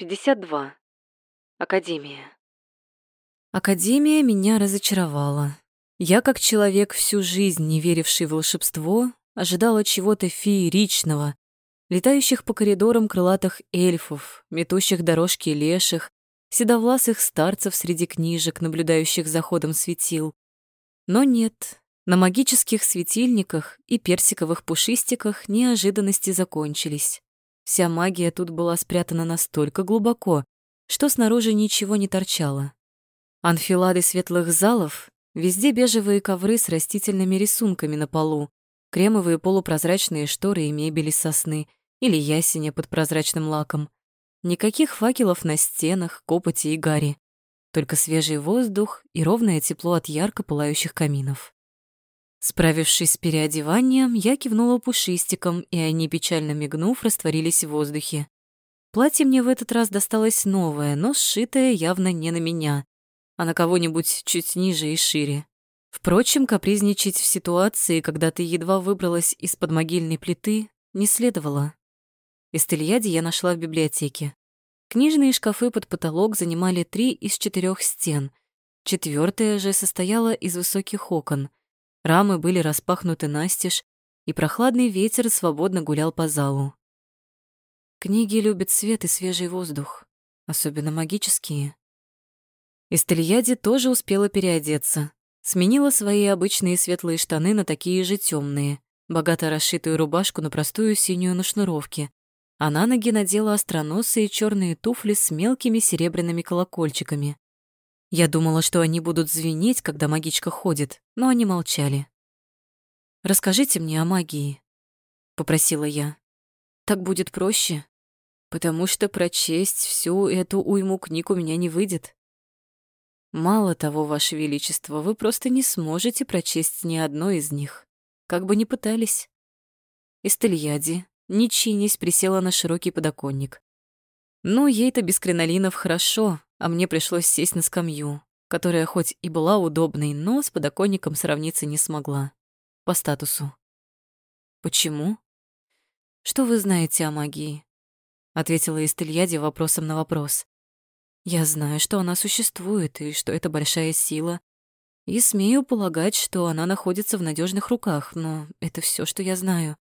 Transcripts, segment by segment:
52. Академия. Академия меня разочаровала. Я, как человек, всю жизнь не веривший в волшебство, ожидала чего-то фееричного, летающих по коридорам крылатых эльфов, метущих дорожки леших, седовласых старцев среди книжек, наблюдающих за ходом светил. Но нет, на магических светильниках и персиковых пушистиках неожиданности закончились. Вся магия тут была спрятана настолько глубоко, что снаружи ничего не торчало. Анфилады светлых залов, везде бежевые ковры с растительными рисунками на полу, кремовые полупрозрачные шторы и мебель из сосны или ясеня под прозрачным лаком. Никаких факелов на стенах, копоти и гари. Только свежий воздух и ровное тепло от ярко пылающих каминов. Справившись с переодеванием, я кивнула пушистиком, и они, печально мигнув, растворились в воздухе. Платье мне в этот раз досталось новое, но сшитое явно не на меня, а на кого-нибудь чуть ниже и шире. Впрочем, капризничать в ситуации, когда ты едва выбралась из-под могильной плиты, не следовало. Эстельяди я нашла в библиотеке. Книжные шкафы под потолок занимали три из четырех стен. Четвертая же состояла из высоких окон — Рамы были распахнуты настежь, и прохладный ветер свободно гулял по залу. Книги любят свет и свежий воздух, особенно магические. Эстельяди тоже успела переодеться. Сменила свои обычные светлые штаны на такие же темные, богато расшитую рубашку на простую синюю на шнуровке, а на ноги надела остроносые черные туфли с мелкими серебряными колокольчиками. Я думала, что они будут звенеть, когда магичка ходит, но они молчали. «Расскажите мне о магии», — попросила я. «Так будет проще, потому что прочесть всю эту уйму книг у меня не выйдет. Мало того, Ваше Величество, вы просто не сможете прочесть ни одной из них, как бы ни пытались». Эстельяди, не чинясь, присела на широкий подоконник. Ну, ей-то без кринолинов хорошо, а мне пришлось сесть на скамью, которая хоть и была удобной, но с подоконником сравниться не смогла. По статусу. «Почему?» «Что вы знаете о магии?» — ответила Истельяди вопросом на вопрос. «Я знаю, что она существует и что это большая сила, и смею полагать, что она находится в надежных руках, но это все, что я знаю.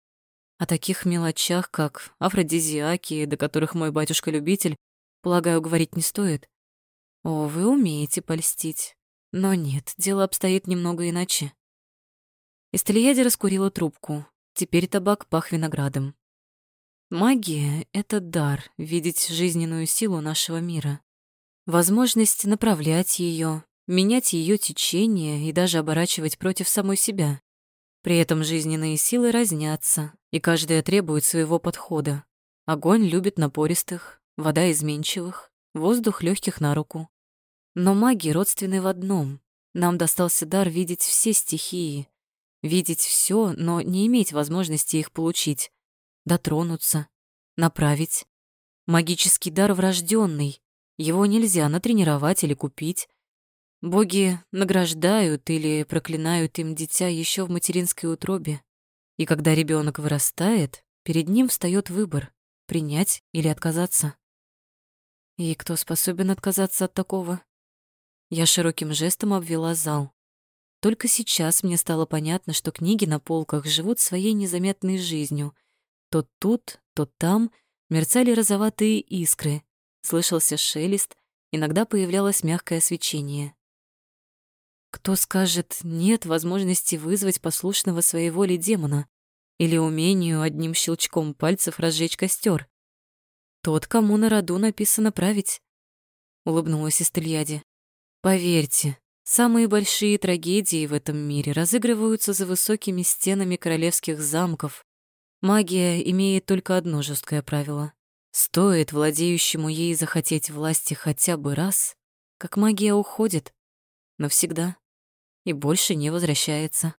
О таких мелочах, как афродизиаки, до которых мой батюшка-любитель, полагаю, говорить не стоит. О, вы умеете польстить. Но нет, дело обстоит немного иначе. Истельяди раскурила трубку. Теперь табак пах виноградом. Магия — это дар, видеть жизненную силу нашего мира. Возможность направлять ее, менять ее течение и даже оборачивать против самой себя. При этом жизненные силы разнятся, и каждая требует своего подхода. Огонь любит напористых, вода изменчивых, воздух легких на руку. Но маги родственны в одном. Нам достался дар видеть все стихии, видеть все, но не иметь возможности их получить, дотронуться, направить. Магический дар врожденный, его нельзя натренировать или купить. Боги награждают или проклинают им дитя еще в материнской утробе. И когда ребенок вырастает, перед ним встает выбор — принять или отказаться. И кто способен отказаться от такого? Я широким жестом обвела зал. Только сейчас мне стало понятно, что книги на полках живут своей незаметной жизнью. То тут, то там мерцали розоватые искры, слышался шелест, иногда появлялось мягкое свечение. Кто скажет «нет» возможности вызвать послушного своей воли демона или умению одним щелчком пальцев разжечь костер? Тот, кому на роду написано править, — улыбнулась Истельяде. Поверьте, самые большие трагедии в этом мире разыгрываются за высокими стенами королевских замков. Магия имеет только одно жесткое правило. Стоит владеющему ей захотеть власти хотя бы раз, как магия уходит навсегда и больше не возвращается.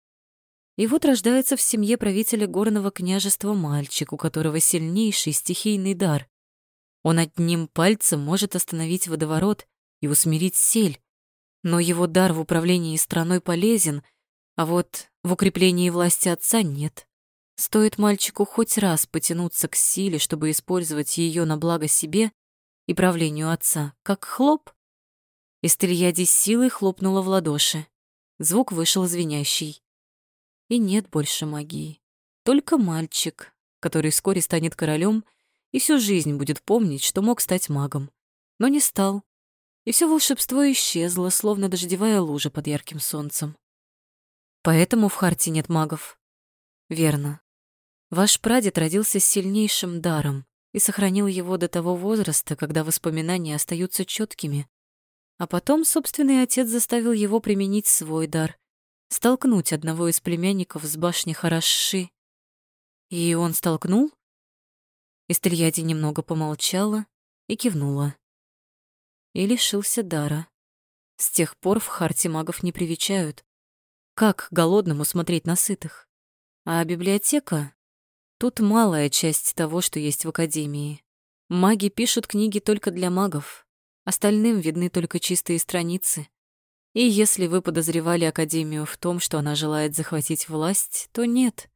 И вот рождается в семье правителя горного княжества мальчик, у которого сильнейший стихийный дар. Он одним пальцем может остановить водоворот и усмирить сель, но его дар в управлении страной полезен, а вот в укреплении власти отца нет. Стоит мальчику хоть раз потянуться к силе, чтобы использовать ее на благо себе, и правлению отца, как хлоп. Эстельяди с силой хлопнула в ладоши. Звук вышел звенящий. И нет больше магии. Только мальчик, который вскоре станет королем и всю жизнь будет помнить, что мог стать магом. Но не стал. И все волшебство исчезло, словно дождевая лужа под ярким солнцем. Поэтому в Харте нет магов. Верно. Ваш прадед родился с сильнейшим даром и сохранил его до того возраста, когда воспоминания остаются четкими. А потом собственный отец заставил его применить свой дар, столкнуть одного из племянников с башни Хараши. И он столкнул? Истельяди немного помолчала и кивнула. И лишился дара. С тех пор в Харте магов не привечают. Как голодному смотреть на сытых? А библиотека? Тут малая часть того, что есть в Академии. Маги пишут книги только для магов. Остальным видны только чистые страницы. И если вы подозревали Академию в том, что она желает захватить власть, то нет.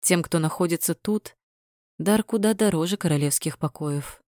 Тем, кто находится тут, дар куда дороже королевских покоев.